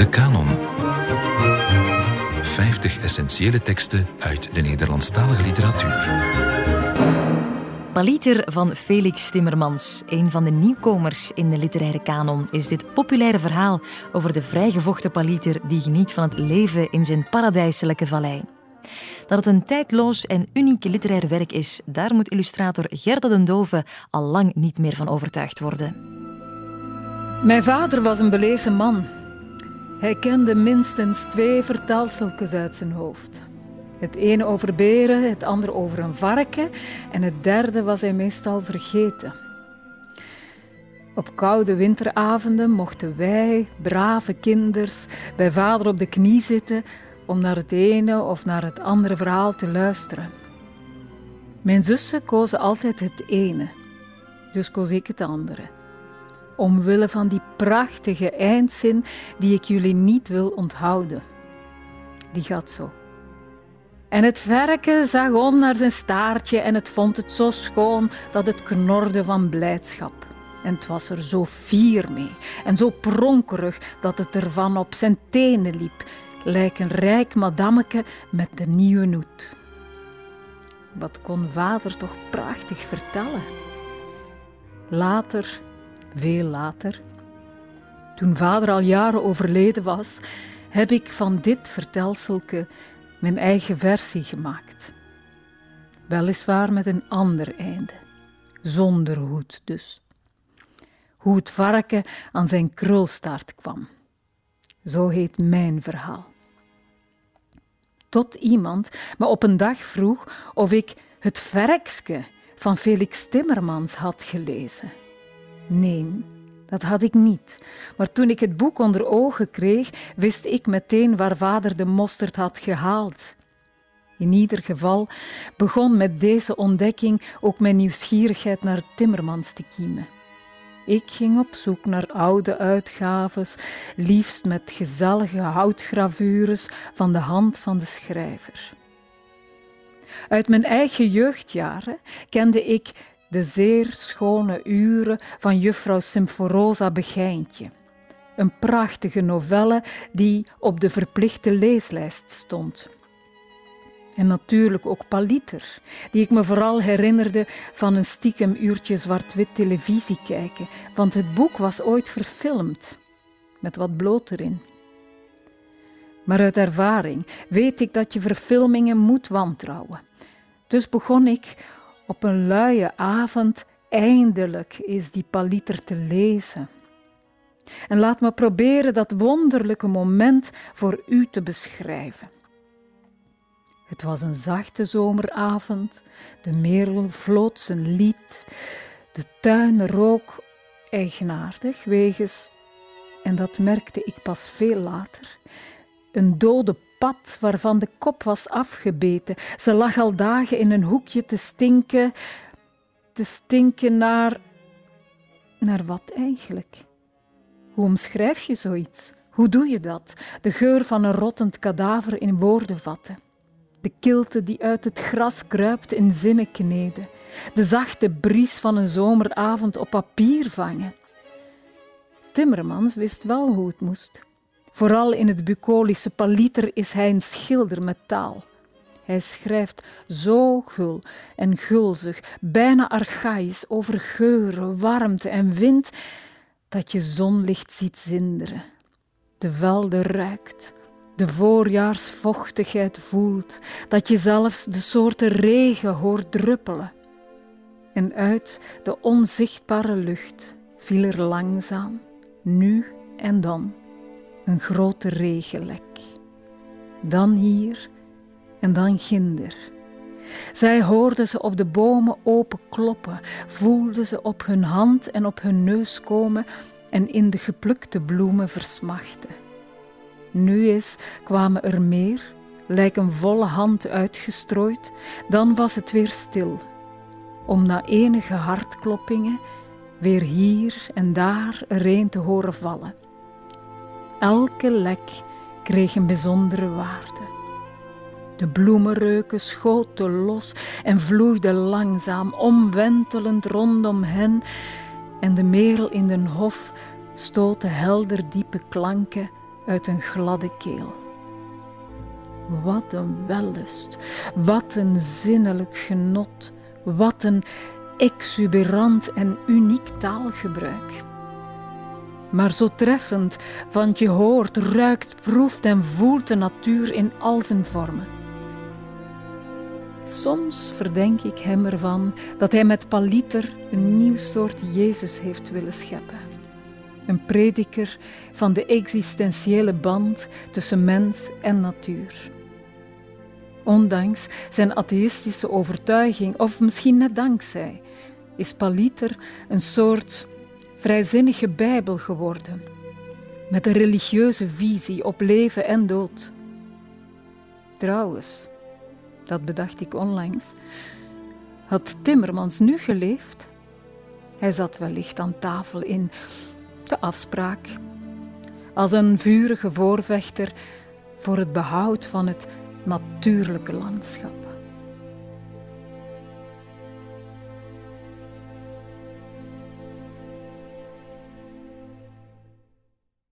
De Canon. 50 essentiële teksten uit de Nederlandstalige literatuur. Paliter van Felix Timmermans, een van de nieuwkomers in de literaire kanon, is dit populaire verhaal over de vrijgevochten paliter die geniet van het leven in zijn paradijselijke vallei. Dat het een tijdloos en uniek literair werk is, daar moet illustrator Gerda den Dove al lang niet meer van overtuigd worden. Mijn vader was een belezen man. Hij kende minstens twee vertelseltjes uit zijn hoofd. Het ene over beren, het andere over een varken en het derde was hij meestal vergeten. Op koude winteravonden mochten wij, brave kinders, bij vader op de knie zitten om naar het ene of naar het andere verhaal te luisteren. Mijn zussen kozen altijd het ene, dus koos ik het andere. Omwille van die prachtige eindzin die ik jullie niet wil onthouden. Die gaat zo. En het verken zag om naar zijn staartje en het vond het zo schoon dat het knorde van blijdschap. En het was er zo fier mee en zo pronkerig dat het ervan op zijn tenen liep, lijk een rijk madammeke met de nieuwe noet. Wat kon vader toch prachtig vertellen? Later, veel later, toen vader al jaren overleden was, heb ik van dit vertelselke mijn eigen versie gemaakt. Weliswaar met een ander einde, zonder hoed dus. Hoe het varken aan zijn krulstaart kwam. Zo heet mijn verhaal. Tot iemand me op een dag vroeg of ik het verkske van Felix Timmermans had gelezen. Nee, dat had ik niet. Maar toen ik het boek onder ogen kreeg, wist ik meteen waar vader de mosterd had gehaald. In ieder geval begon met deze ontdekking ook mijn nieuwsgierigheid naar Timmermans te kiemen. Ik ging op zoek naar oude uitgaves, liefst met gezellige houtgravures van de hand van de schrijver. Uit mijn eigen jeugdjaren kende ik de zeer schone uren van juffrouw Symforosa Begijntje. Een prachtige novelle die op de verplichte leeslijst stond. En natuurlijk ook Paliter, die ik me vooral herinnerde van een stiekem uurtje zwart-wit televisie kijken, want het boek was ooit verfilmd, met wat bloot erin. Maar uit ervaring weet ik dat je verfilmingen moet wantrouwen. Dus begon ik op een luie avond eindelijk is die paliter te lezen. En laat me proberen dat wonderlijke moment voor u te beschrijven. Het was een zachte zomeravond, de merel floot zijn lied, de tuin rook eigenaardig wegens, en dat merkte ik pas veel later, een dode pad waarvan de kop was afgebeten. Ze lag al dagen in een hoekje te stinken, te stinken naar. naar wat eigenlijk? Hoe omschrijf je zoiets? Hoe doe je dat? De geur van een rottend kadaver in woorden vatten. De kilte die uit het gras kruipt in zinnen kneden. De zachte bries van een zomeravond op papier vangen. Timmermans wist wel hoe het moest. Vooral in het bucolische paliter is hij een schilder met taal. Hij schrijft zo gul en gulzig, bijna archaïs, over geuren, warmte en wind, dat je zonlicht ziet zinderen. De velden ruikt, de voorjaarsvochtigheid voelt, dat je zelfs de soorten regen hoort druppelen. En uit de onzichtbare lucht viel er langzaam, nu en dan, een grote regenlek. Dan hier en dan ginder. Zij hoorden ze op de bomen open kloppen, voelden ze op hun hand en op hun neus komen en in de geplukte bloemen versmachten. Nu eens kwamen er meer, lijk een volle hand uitgestrooid, dan was het weer stil, om na enige hartkloppingen weer hier en daar er een te horen vallen. Elke lek kreeg een bijzondere waarde. De bloemenreuken schoten los en vloeiden langzaam, omwentelend rondom hen, en de merel in den hof stootte helder diepe klanken uit een gladde keel. Wat een wellust, wat een zinnelijk genot, wat een exuberant en uniek taalgebruik. Maar zo treffend, want je hoort, ruikt, proeft en voelt de natuur in al zijn vormen. Soms verdenk ik hem ervan dat hij met Paliter een nieuw soort Jezus heeft willen scheppen. Een prediker van de existentiële band tussen mens en natuur. Ondanks zijn atheïstische overtuiging, of misschien net dankzij, is Paliter een soort vrijzinnige Bijbel geworden, met een religieuze visie op leven en dood. Trouwens, dat bedacht ik onlangs, had Timmermans nu geleefd? Hij zat wellicht aan tafel in de afspraak, als een vurige voorvechter voor het behoud van het natuurlijke landschap.